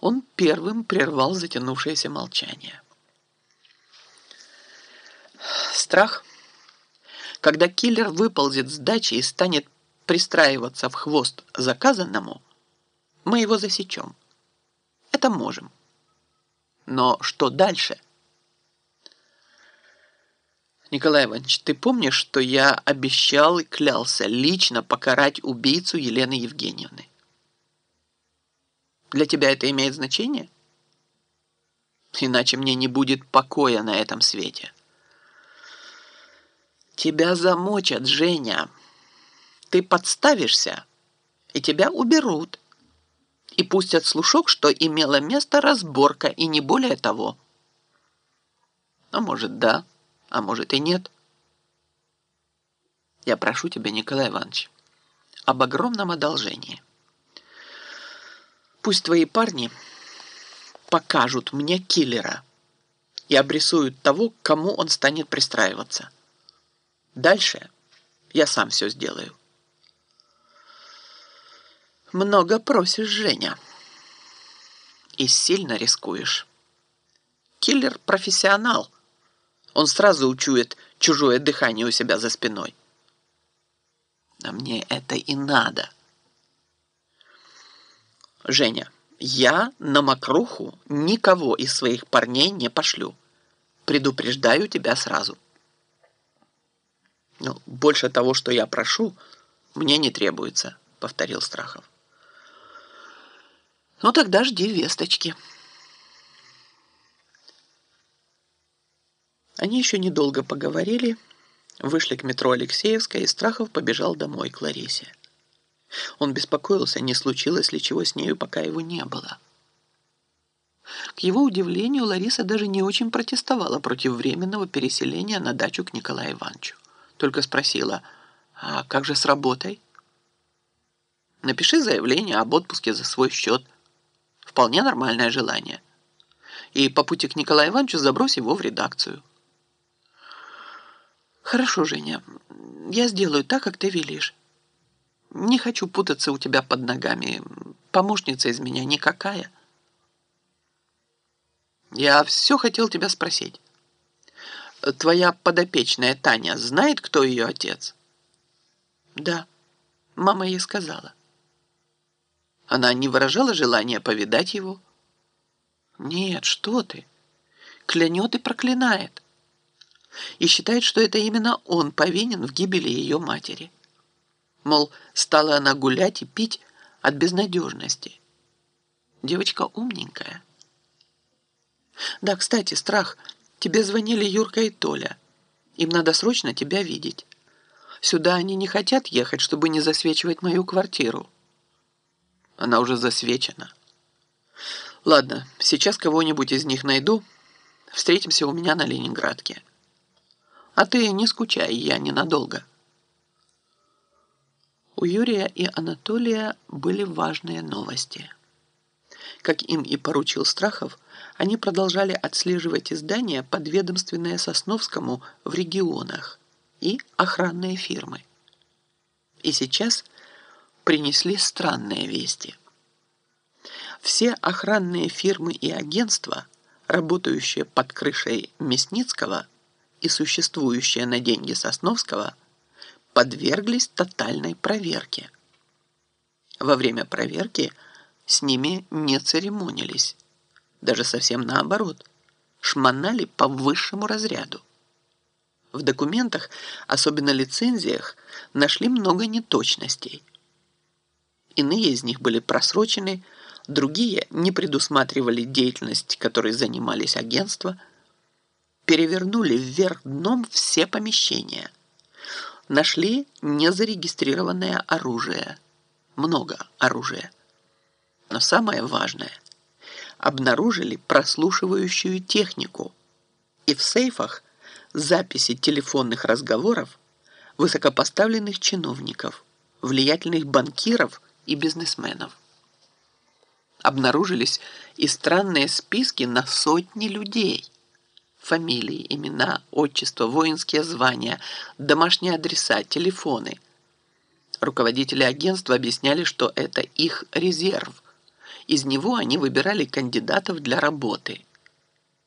Он первым прервал затянувшееся молчание. Страх, когда киллер выползет с дачи и станет пристраиваться в хвост заказанному, мы его засечем. Это можем. Но что дальше? Николай Иванович, ты помнишь, что я обещал и клялся лично покарать убийцу Елены Евгеньевны? Для тебя это имеет значение? Иначе мне не будет покоя на этом свете. Тебя замочат, Женя. Ты подставишься, и тебя уберут. И пустят слушок, что имела место разборка, и не более того. А может, да, а может и нет. Я прошу тебя, Николай Иванович, об огромном одолжении. Пусть твои парни покажут мне киллера и обрисуют того, к кому он станет пристраиваться. Дальше я сам все сделаю. Много просишь, Женя. И сильно рискуешь. Киллер – профессионал. Он сразу учует чужое дыхание у себя за спиной. А мне это и надо. Женя, я на мокруху никого из своих парней не пошлю. Предупреждаю тебя сразу. Ну, больше того, что я прошу, мне не требуется, повторил Страхов. Ну тогда жди весточки. Они еще недолго поговорили, вышли к метро Алексеевская, и Страхов побежал домой к Ларисе. Он беспокоился, не случилось ли чего с нею, пока его не было. К его удивлению, Лариса даже не очень протестовала против временного переселения на дачу к Николаю Ивановичу. Только спросила, а как же с работой? Напиши заявление об отпуске за свой счет. Вполне нормальное желание. И по пути к Николаю Ивановичу забрось его в редакцию. Хорошо, Женя, я сделаю так, как ты велишь. Не хочу путаться у тебя под ногами. Помощница из меня никакая. Я все хотел тебя спросить. Твоя подопечная Таня знает, кто ее отец? Да, мама ей сказала. Она не выражала желания повидать его? Нет, что ты. Клянет и проклинает. И считает, что это именно он повинен в гибели ее матери. Мол, стала она гулять и пить от безнадежности. Девочка умненькая. Да, кстати, страх. Тебе звонили Юрка и Толя. Им надо срочно тебя видеть. Сюда они не хотят ехать, чтобы не засвечивать мою квартиру. Она уже засвечена. Ладно, сейчас кого-нибудь из них найду. Встретимся у меня на Ленинградке. А ты не скучай, я ненадолго. У Юрия и Анатолия были важные новости. Как им и поручил Страхов, они продолжали отслеживать издания, подведомственные Сосновскому в регионах и охранные фирмы. И сейчас принесли странные вести. Все охранные фирмы и агентства, работающие под крышей Мясницкого и существующие на деньги Сосновского – подверглись тотальной проверке. Во время проверки с ними не церемонились. Даже совсем наоборот. Шмонали по высшему разряду. В документах, особенно лицензиях, нашли много неточностей. Иные из них были просрочены, другие не предусматривали деятельность, которой занимались агентства, перевернули вверх дном все помещения – нашли незарегистрированное оружие. Много оружия. Но самое важное – обнаружили прослушивающую технику и в сейфах записи телефонных разговоров высокопоставленных чиновников, влиятельных банкиров и бизнесменов. Обнаружились и странные списки на сотни людей – фамилии, имена, отчество, воинские звания, домашние адреса, телефоны. Руководители агентства объясняли, что это их резерв, Из него они выбирали кандидатов для работы.